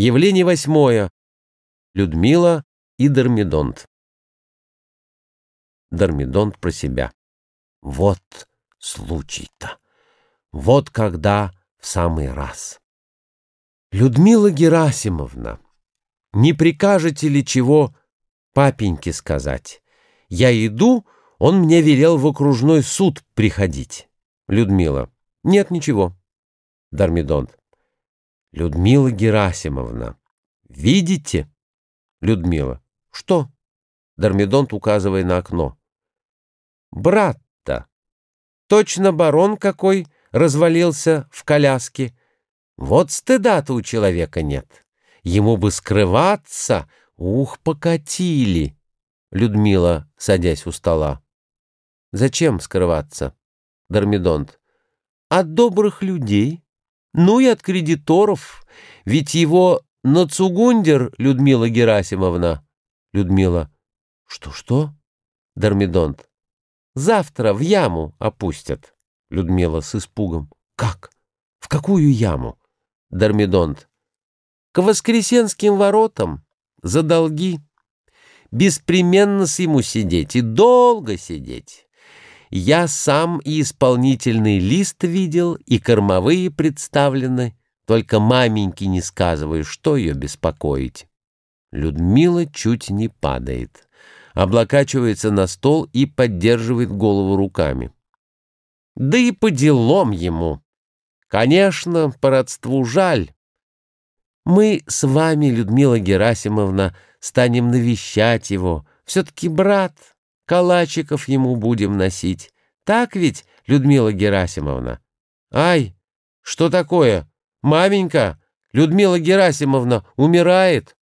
Явление восьмое. Людмила и Дормидонт. Дормидонт про себя. Вот случай-то. Вот когда в самый раз. Людмила Герасимовна, не прикажете ли чего папеньке сказать? Я иду, он мне велел в окружной суд приходить. Людмила. Нет, ничего. Дормидонт. Людмила Герасимовна, видите? Людмила. Что? Дормидонт, указывая на окно. Брат-то. Точно барон какой развалился в коляске. Вот стыда-то у человека нет. Ему бы скрываться, ух, покатили. Людмила, садясь у стола. Зачем скрываться? Дормидонт. От добрых людей. Ну и от кредиторов, ведь его нацугундер Людмила Герасимовна. Людмила. Что-что? Дормидонт. Завтра в яму опустят. Людмила с испугом. Как? В какую яму? Дормидонт. К Воскресенским воротам. За долги. Беспременно с ему сидеть и долго сидеть. Я сам и исполнительный лист видел, и кормовые представлены, только маменьке не сказываю, что ее беспокоить. Людмила чуть не падает, облокачивается на стол и поддерживает голову руками. Да и по делам ему. Конечно, по родству жаль. Мы с вами, Людмила Герасимовна, станем навещать его. Все-таки брат, калачиков ему будем носить. Так ведь, Людмила Герасимовна? Ай, что такое? Маменька, Людмила Герасимовна умирает.